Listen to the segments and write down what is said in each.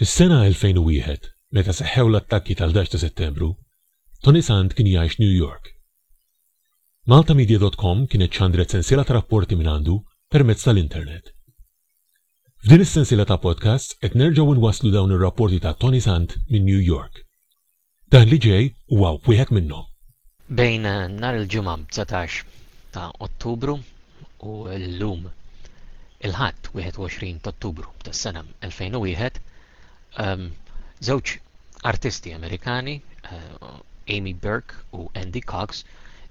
Fis-sena 2001, meta seħħew l-attakki tal-ħdax ta' Settembru, Tony Sant kien jgħix New York. Maltamedia dot com kienet xandret sensiela ta' rapporti mingħandu permezz tal-internet. F'din is-sensiela ta' podcasts qed nerġgħu nwasslu dawn ir-rapporti ta' Tony Sant minn New York. Dan li ġej huwa wieħed minnhom. Bejn nhar il-Ġimgħa 19 ta' Ottubru u llum il-Ħadd 21 t'Ottubru tas-sena 2001, żewġ artisti Amerikani, Amy Burke u Andy Cox,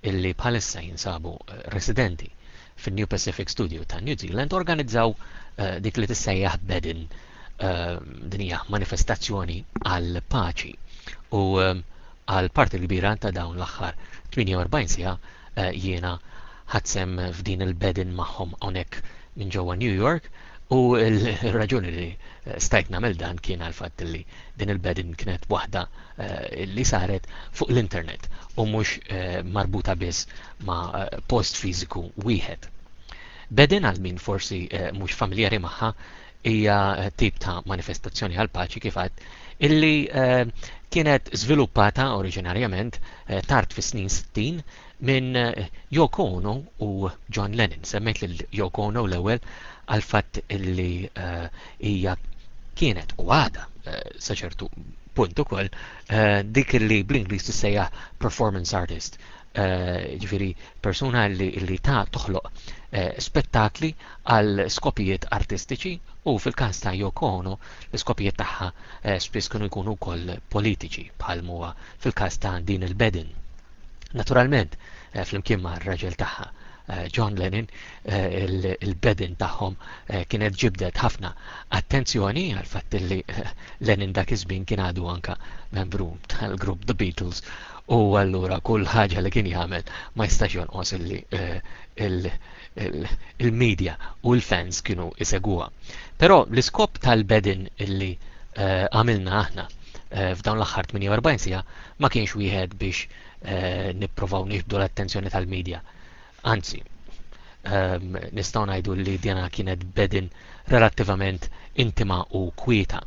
illi bħalissa jinsabu residenti fin-New Pacific Studio ta' New Zealand organizzaw dik li tissejjaħ Bedin din hija manifestazzjoni għal paċi u għal parti kbira ta' dawn l-aħħar 48 siegħa jiena ħadsem f'din il-bedin magħhom hawnhekk minn ġewwa New York U l-raġuni li eh, stajt nagħmel dan kien għal fatt li din il-bedin kienet waħda eh, li saret fuq l-internet u mhux eh, marbuta biss ma' post fiżiku wieħed. Bedin għal min forsi mhux familjari magħha hija tip ta' manifestazzjoni għal paċi kif għad illi kienet żviluppata oriġinarjament tard fis-snin 60 Minn Yoko Ono u John Lennon. Semmejt lil Yoko Ono l-ewwel għal fatt li eh, hija kienet u għada eh, sa ċertu punt ukoll eh, dik li bl-Ingliż tissejja performance artist. Ġifieri persuna li ta' toħloq spettakli għal skopijiet artistiċi u fil-każ ta' Yoko Ono l-iskopijiet tagħha spiss kienu jkunu wkoll politiċi bħal huwa fil-każ ta' din il-bedin. Naturalment, eh, flimkien ma' r-raġel tagħha eh, John Lennon, eh, il-bedin tagħhom kienet ġibdet ħafna attenzjoni għal fatt li Lennon dak iż-żmien kien għadu anka membru tal-grupp The Beatles u allura kull ħaġa li kien jagħmel ma jistax jonqos li il-medja u l-fans kienu isegwa. Però l-iskop tal-bedin illi għamilna aħna f'dawn l-aħħar 48 sija ma kienx wieħed biex eh, nipprovaw nixbdu l-attenzjoni tal-medja. Anzi, ehm, nistgħu ngħidu li dina kienet bedin relattivament intima u kwieta.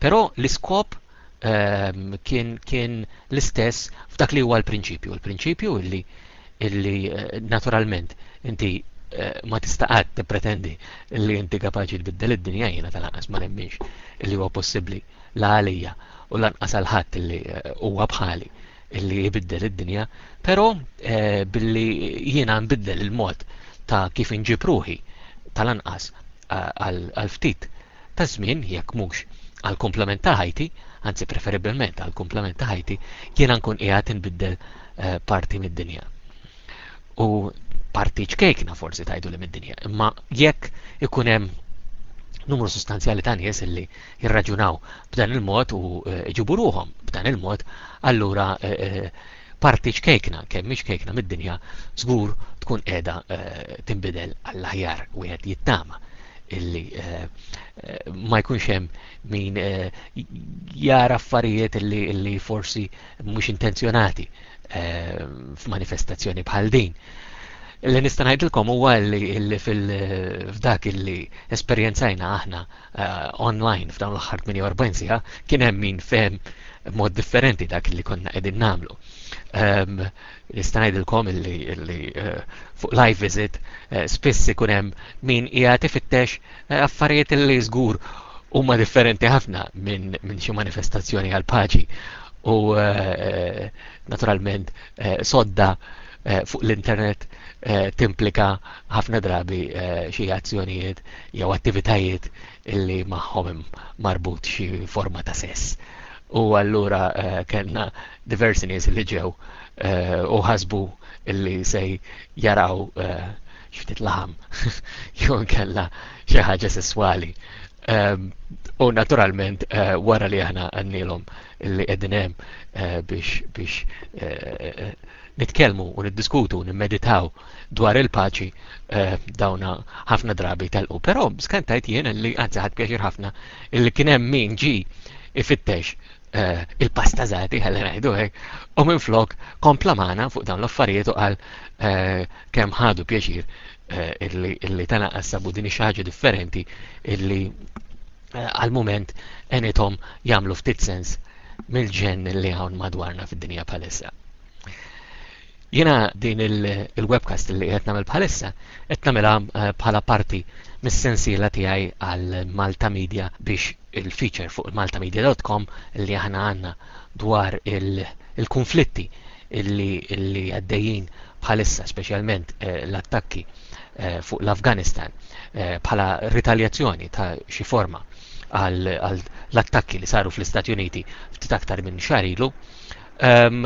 Però l-iskop ehm, kien, kien l-istess f'dak li huwa l-prinċipju. Il-prinċipju illi, illi eh, naturalment inti eh, ma tista' qatt tippretendi li inti kapaċi tbiddel id-dinja jiena tal-anqas ma nemminx li huwa possibbli la għalija u lanqas għal ħadd li eh, huwa bħali illi jbiddel id-dinja, però eh, billi jiena nbiddel il-mod ta' kif inġib ruħi tal-anqas eh, għal ftit ta' żmien jekk mhux għal komplement ta' ħajti, anzi preferibilment għal komplement ta' ħajti, jiena nkun qiegħed inbiddel parti mid-dinja. U parti ċkejkna forsi tajdu li mid-dinja, imma jekk ikun hemm numru sostanzjali ta' nies illi jirraġunaw b'dan il-mod u jġibu ruhom b'dan il-mod, allura parti ċkejkna, kemm ċkejkna mid-dinja, żgur tkun qiegħda tinbidel għall-aħjar wieħed jittama illi ma jkunx hemm min jara affarijiet illi forsi mhux intenzjonati f'manifestazzjoni bħal din. Li nista' ngħidilkom huwa li f'dak illi esperjenzajna aħna eh, online f'dawn l-aħħar 48 siħa kien hemm min fehem mod differenti dak li konna qegħdin nagħmlu. Ehm, nista' ngħidilkom illi eh, fuq live visit eh, spiss ikun hemm min qiegħed ifittex affarijiet li żgur huma differenti ħafna minn xi manifestazzjoni għal paċi u naturalment sodda fuq l-internet eh, timplika ħafna drabi eh, xi azzjonijiet jew attivitajiet illi magħhom marbut xi forma ta' sess. U allura eh, kellna diversi nies li ġew u ħasbu illi se jaraw xiftit laħam jew kella xi ħaġa sesswali. Ehm, u naturalment eh, wara li aħna għannilhom illi qegħdin hemm eh, biex biex eh, eh, nitkellmu u niddiskutu u nimmeditaw dwar il-paċi dawna ħafna drabi tal-qu. Però skantajt jien li anzi ħadd pjaċir ħafna illi kien hemm min ġi ifittex il-pasta zati ħalli ngħidu hekk u minn flok kompla magħna fuq dawn l-affarijiet u qal kemm ħadu pjaċir illi tana qassabu din xi ħaġa differenti illi eh, għal-mument enithom jagħmlu ftit sens mill-ġen li hawn madwarna fid-dinja bħalissa. Jena din il-webcast li qed nagħmel bħalissa qed nagħmilha eh, bħala parti mis-sensiela tiegħi għal Malta Media biex il-feature fuq maltamedia.com li aħna għandna dwar il-konflitti illi għaddejjin bħalissa speċjalment eh, l-attakki eh, fuq l-Afganistan eh, bħala ritaljazzjoni ta' xi forma għal l-attakki li saru fl-Istati Uniti ftit aktar minn xarilu, ehm,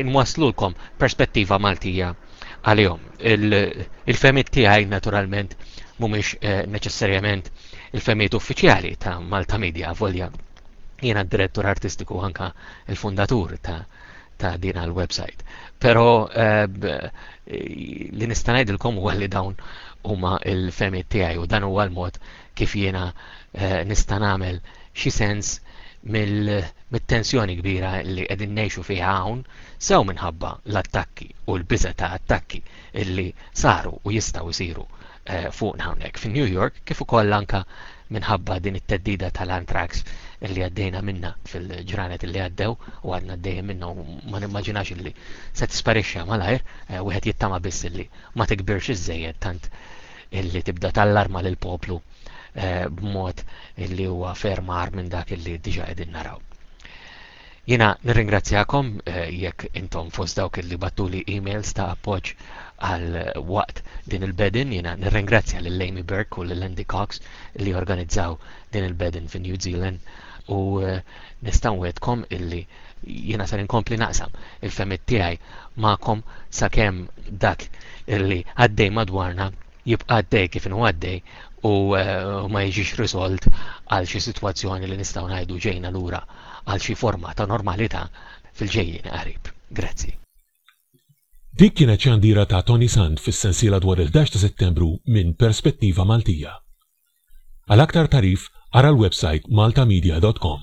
inwaslulkom perspettiva Maltija għalihom. Il-femit tiegħi naturalment mhumiex eh, neċessarjament il-femit uffiċjali ta' Malta Media volja jiena d-direttur artistiku anka il-fundatur ta' ta' din għal website. Pero eh, li nista' ngħidilkom huwa li dawn huma l-femi tiegħi u dan huwa l-mod kif jiena eh, nista' nagħmel xi sens mit-tensjoni kbira li qegħdin ngħixu fiha hawn sew minħabba l-attakki u l-biża ta' attakki illi saru u jistgħu jsiru eh, fuqna hawnhekk fi New York kif ukoll anka minħabba din it-teddida tal-antrax li għaddejna minna fil-ġranet li għaddew u għadna għaddejjem minna u ma nimmaġinax li se tisparixxa malajr, eh, wieħed jittama biss li ma tikbirx iżejjed tant illi tibda tallarma lil poplu eh, b'mod illi huwa fermar minn dak illi diġa qegħdin naraw. Jiena nirringrazzjakom jekk intom fost dawk li battuli emails ta' appoġġ għal waqt din il-bedin. Jiena nirringrazzja lil Amy Burke u lil Andy Cox li organizzaw din il-bedin fi New Zealand u nista' nwedkom illi jiena ser inkompli naqsam il-femiet tiegħi magħkom sakemm dak illi għaddej madwarna jibqa' għaddej kif inhu għaddej u eh, ma jiġix riżolt għal xi sitwazzjoni li nistgħu ngħidu ġejna lura għal xi forma ta' normalità fil-ġejjin qarib. Grazzi. Dik kienet xandira ta' Tony Sand fis-sensiela dwar il-11 ta' Settembru minn Perspettiva Maltija. Għal aktar tagħrif ara l-websajt maltamedia.com.